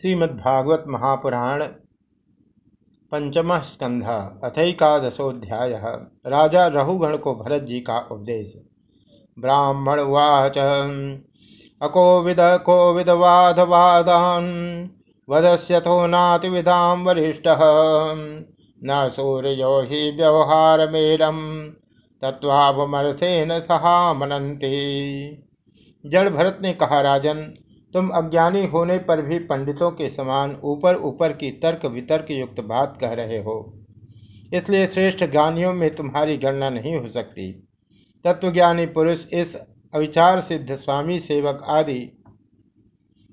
श्रीमद्भागवत महापुराण पंचम स्कंध अथकादशोध्याय राजा रहुगण को भरत जी का उपदेश। ब्राह्मण उवाच, अकोविद, कोविद वाद वादान वदस्यथो नातिविधाम वरिष्ठ। न सूर्यो ही व्यवहार मेरम सहा मनंती जड़ भरत ने कहा, राजन तुम अज्ञानी होने पर भी पंडितों के समान ऊपर ऊपर की तर्क वितर्क युक्त बात कह रहे हो। इसलिए श्रेष्ठ ज्ञानियों में तुम्हारी गणना नहीं हो सकती। तत्वज्ञानी पुरुष इस अविचार सिद्ध स्वामी सेवक आदि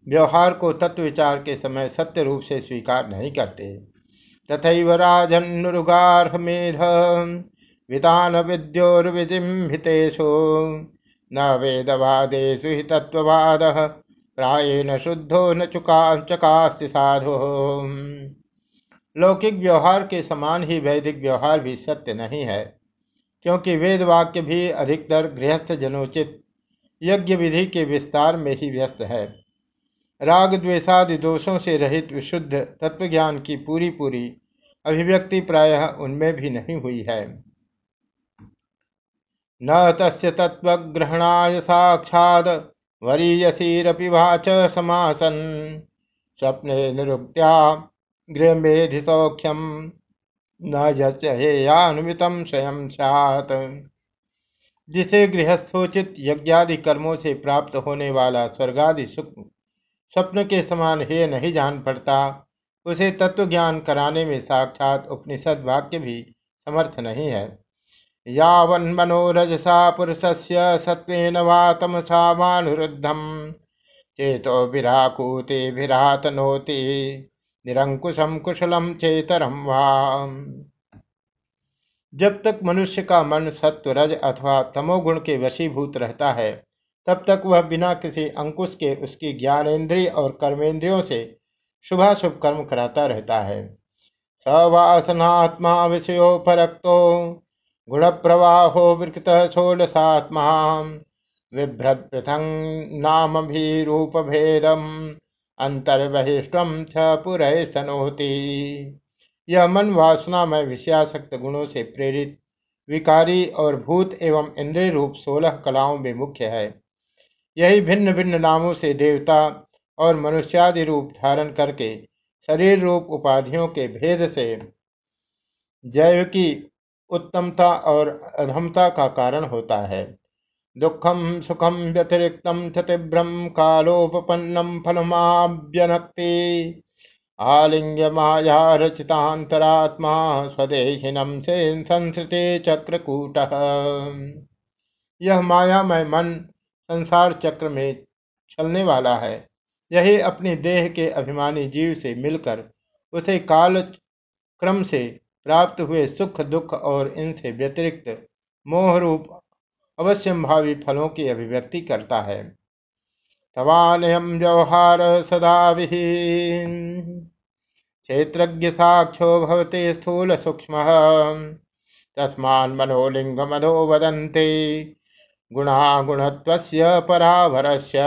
व्यवहार को तत्व विचार के समय सत्य रूप से स्वीकार नहीं करते। तथैव राजन्नुगार्हमेध वितान विद्योर्विजिम्भितेषु न वेदवादेषु हि तत्ववाद प्रायेण शुद्धो न चुका चकास्ति साधु। लौकिक व्यवहार के समान ही वैदिक व्यवहार भी सत्य नहीं है, क्योंकि वेद वाक्य भी अधिकतर गृहस्थ जनोचित, यज्ञ विधि के विस्तार में ही व्यस्त है। राग द्वेषादि दोषों से रहित विशुद्ध तत्वज्ञान की पूरी पूरी अभिव्यक्ति प्रायः उनमें भी नहीं हुई है। न तस्य तत्वग्रहणाय साक्षाद वरीयसीरपि वाच समासन। स्वप्ने निरुक्त्या गृहमेधि सौख्यम न हेयान्वितम स्वयं सात जिसे गृहस्थोचित यज्ञादि कर्मों से प्राप्त होने वाला स्वर्गादि सुख स्वप्न के समान हे नहीं जान पड़ता, उसे तत्व ज्ञान कराने में साक्षात उपनिषद वाक्य भी समर्थ नहीं है। यावन्मनोरजसा पुरुषस्य सत्त्वेन वा तमसा वानुरुद्धम चेतो विराकूतिभिरातनोति निरंकुशम कुशलम चेतरम वाम जब तक मनुष्य का मन सत्व रज अथवा तमोगुण के वशीभूत रहता है, तब तक वह बिना किसी अंकुश के उसकी ज्ञानेन्द्रिय और कर्मेंद्रियों से शुभाशुभ कर्म कराता रहता है। सवासनात्मा विषयो परक्तो गुण प्रवाहो विकृत षोडशात्मा बिभ्रत पृथंग नाम भी रूप भेदम अंतर्बहिष्टम छ सनोती यह मन वासना में विषयासक्त गुणों से प्रेरित, विकारी और भूत एवं इंद्रिय रूप सोलह कलाओं में मुख्य है। यही भिन्न भिन्न नामों से देवता और मनुष्यादि रूप धारण करके शरीर रूप उपाधियों के भेद से जैव की उत्तमता और अधमता का कारण होता है। दुखम सुखम व्यतिरिक्त क्षतिभ्रम कालोपन्नम फलमाभ्यनक्ति। आलिंग्य माया रचितांतरात्मा स्वदेहिनम से संस्कृति चक्रकूट। यह मायामय मन संसार चक्र में चलने वाला है। यही अपने देह के अभिमानी जीव से मिलकर उसे काल क्रम से प्राप्त हुए सुख, दुख और इनसे व्यतिरिक्त मोह रूप अवश्यंभावी फलों की अभिव्यक्ति करता है। तवानयम व्यवहार सदा विहीन। क्षेत्रज्ञ साक्षो भवते स्थूल सूक्ष्म। तस्मान मनोलिंग मधो वदंते गुणा गुणत्वस्य पराभरस्य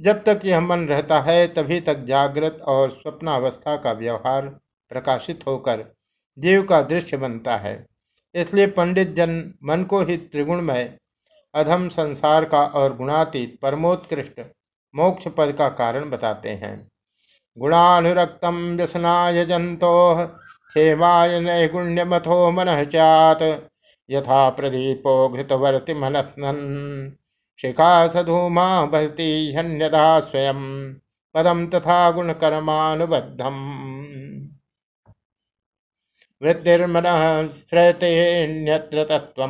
जब तक यह मन रहता है, तभी तक जागृत और स्वप्नावस्था का व्यवहार प्रकाशित होकर जीव का दृश्य बनता है। इसलिए पंडित जन मन को ही त्रिगुणमय, अधम संसार का और गुणातीत परमोत्कृष्ट मोक्ष पद का कारण बताते हैं। गुणानुरक्तम व्यसनाय जंतो क्षेमाय नैगुण्यमथो मन चात, यथा प्रदीपो घृतवर्ति मनस्नन, शिखा सधूमा भरती हन्यदा स्वयं पदम तथा गुणकर्मानुबद्धम। वृद्धिर्मन तत्व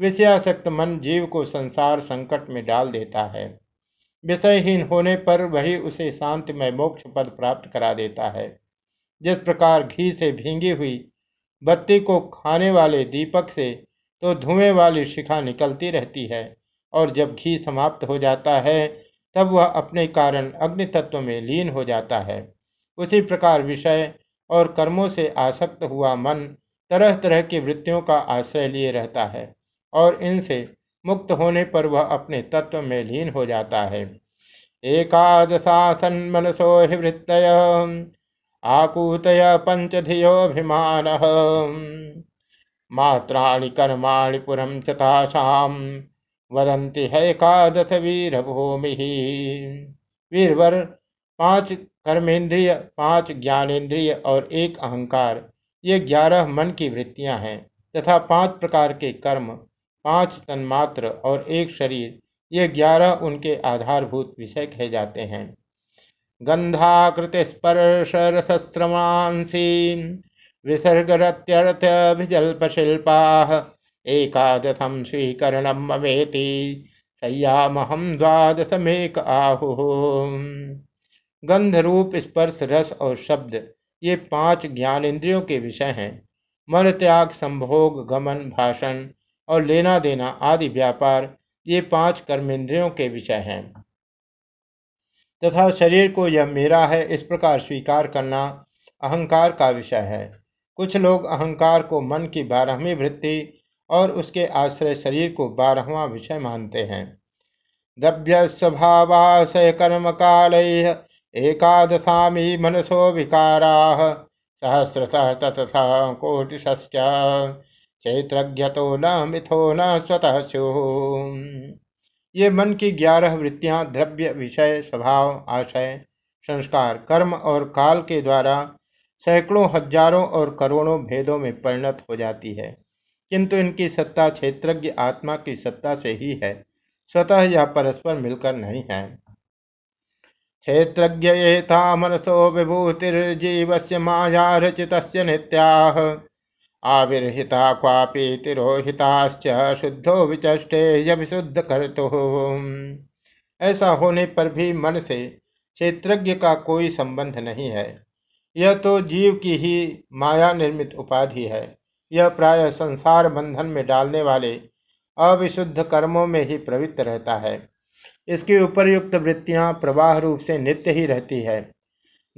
विषयासक्त मन जीव को संसार संकट में डाल देता है। विषयहीन होने पर वही उसे शांतिमय मोक्ष पद प्राप्त करा देता है। जिस प्रकार घी से भींगी हुई बत्ती को खाने वाले दीपक से तो धुएँ वाली शिखा निकलती रहती है और जब घी समाप्त हो जाता है, तब वह अपने कारण अग्नि तत्व में लीन हो जाता है। उसी प्रकार विषय और कर्मों से आसक्त हुआ मन तरह तरह की वृत्तियों का आश्रय लिए रहता है और इनसे मुक्त होने पर वह अपने तत्व में लीन हो जाता है। एकादशासन्मनसो हि वृत्तय, आकूतय पञ्चधियोऽभिमानः मात्राणि कर्माणि पुरं च तासाम्, वदन्ति हैकादश वीर भूमि वीरवर पाँच कर्मेंद्रिय, पाँच ज्ञानेन्द्रिय और एक अहंकार। ये ग्यारह मन की वृत्तियाँ हैं तथा पाँच प्रकार के कर्म, पाँच तन्मात्र और एक शरीर। ये ग्यारह उनके आधारभूत विषय कहे जाते हैं। गंधाकृति स्पर्श रसस्रमांसी विसर्गरत्यर्थभिजल्प शिल्पा एकादशम स्वीकरणम ममेति संयामहम द्वादशमेक आहु। गंध रूप स्पर्श, रस और शब्द, ये पाँच ज्ञानेन्द्रियों के विषय हैं। मन त्याग, संभोग, गमन, भाषण और लेना देना आदि व्यापार, ये पाँच कर्मेंद्रियों के विषय हैं। तथा शरीर को यह मेरा है, इस प्रकार स्वीकार करना अहंकार का विषय है। कुछ लोग अहंकार को मन की बारहवीं वृत्ति और उसके आश्रय शरीर को बारहवा विषय मानते हैं। द्रव्य स्वभावाशय कर्म काल एकादशामी मनसो विकारा सहस्रशः तथा कोटिश्च चैत्रज्ञतो न मिथो न स्वतः ये मन की ग्यारह वृत्तियाँ द्रव्य विषय, स्वभाव, आशय, संस्कार, कर्म और काल के द्वारा सैकड़ों, हज़ारों और करोड़ों भेदों में परिणत हो जाती है। किंतु इनकी सत्ता क्षेत्रज्ञ आत्मा की सत्ता से ही है। स्वतः या परस्पर मिलकर नहीं है। क्षेत्रज्ञ मनसो विभूतिर्जीव से माया रचित नित्या। आविर्हिता क्वापि तिरोहिताश्च शुद्धो विचष्टे यभिशुद्ध कर तो ऐसा होने पर भी मन से क्षेत्रज्ञ का कोई संबंध नहीं है। यह तो जीव की ही माया निर्मित उपाधि है। यह प्राय संसार बंधन में डालने वाले अविशुद्ध कर्मों में ही प्रवृत्त रहता है। इसकी उपरयुक्त वृत्तियाँ प्रवाह रूप से नित्य ही रहती है।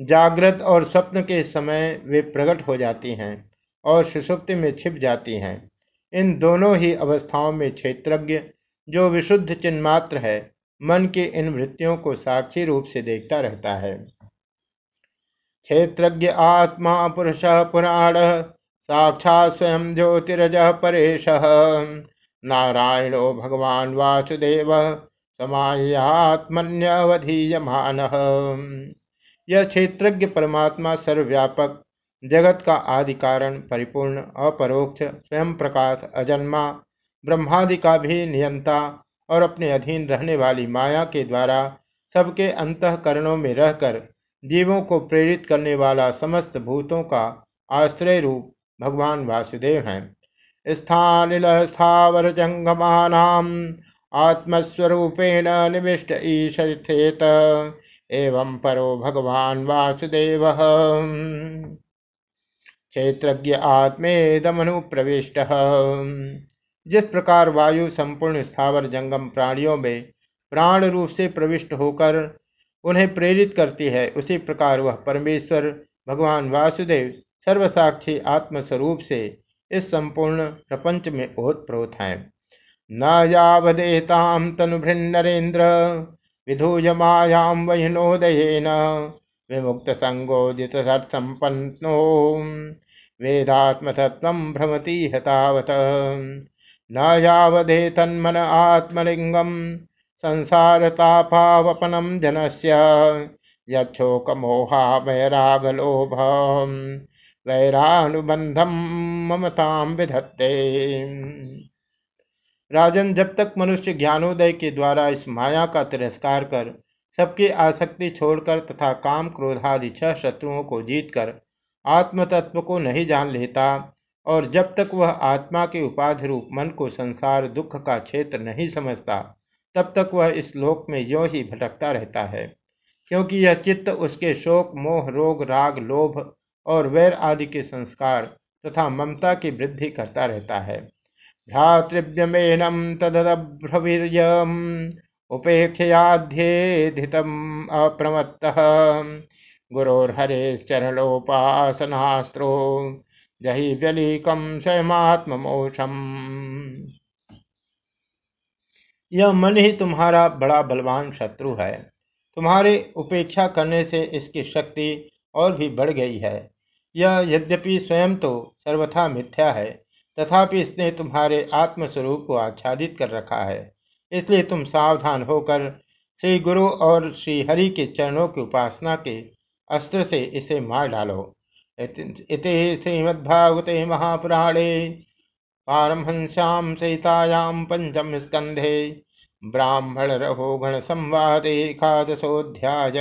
जागृत और स्वप्न के समय वे प्रकट हो जाती हैं और सुषुप्ति में छिप जाती हैं। इन दोनों ही अवस्थाओं में क्षेत्रज्ञ, जो विशुद्ध चिन्मात्र है, मन की इन वृत्तियों को साक्षी रूप से देखता रहता है। क्षेत्रज्ञ आत्मा पुरुष पुराण, साक्षात स्वयं ज्योतिरज परेश। नारायणो भगवान वासुदेव समायात्मन्यवधीयमान। यह क्षेत्रज्ञ परमात्मा सर्वव्यापक, जगत का आदि कारण परिपूर्ण, अपरोक्ष स्वयं प्रकाश अजन्मा, ब्रह्मादि का भी नियंता और अपने अधीन रहने वाली माया के द्वारा सबके अंतकरणों में रहकर जीवों को प्रेरित करने वाला समस्त भूतों का आश्रय रूप भगवान वासुदेव हैं। स्थानिल स्थावर जंगमानाम आत्मस्वरूपेण निविष्ट ईशेत एवं परो भगवान वासुदेव। क्षेत्रज्ञ आत्मेदमनु प्रविष्ट। जिस प्रकार वायु संपूर्ण स्थावर जंगम प्राणियों में प्राण रूप से प्रविष्ट होकर उन्हें प्रेरित करती है, उसी प्रकार वह परमेश्वर, भगवान वासुदेव, सर्वसाक्षी आत्मस्वरूप से इस संपूर्ण प्रपंच में ओत प्रोत है। न यावदेताम तनुभृन्नरेन्द्र विधूय मायाम वहिनोदयेन विमुक्त संगोदित संपन्नो वेदात्मतत्व भ्रमती हतावत। न यावधे तन्मन आत्मलिंगम संसारतापावपनम जनस्य यक्षोकमोहा वैरागलोभ वैरानुबंधम ममताम विधत्ते। राजन, जब तक मनुष्य ज्ञानोदय के द्वारा इस माया का तिरस्कार कर सबकी आसक्ति छोड़कर तथा काम क्रोधादि छह शत्रुओं को जीतकर आत्म तत्व को नहीं जान लेता और जब तक वह आत्मा के उपाधि रूप मन को संसार दुख का क्षेत्र नहीं समझता, तब तक वह इस लोक में यो ही भटकता रहता है। क्योंकि यह चित्त उसके शोक, मोह, रोग, राग, लोभ और वैर आदि के संस्कार तथा ममता की वृद्धि करता रहता है। भ्रातृव्यमेनम तदभ्रवीर्यम उपेक्षयाध्येधितम अप्रमत्त। गुरोर्हरे चरणोपासनास्त्रो जही व्यलीकम स्वयमात्मोषम यह मन ही तुम्हारा बड़ा बलवान शत्रु है। तुम्हारे उपेक्षा करने से इसकी शक्ति और भी बढ़ गई है। यह यद्यपि स्वयं तो सर्वथा मिथ्या है तथापि इसने तुम्हारे आत्मस्वरूप को आच्छादित कर रखा है। इसलिए तुम सावधान होकर श्री गुरु और श्री हरि के चरणों की उपासना के अस्त्र से इसे मार डालो। इति श्रीमद्भागवते महापुराणे पारमहंस्यां सहितायां पंचम स्कंधे ब्राह्मण रहो गण संवाद एकादशोध्याय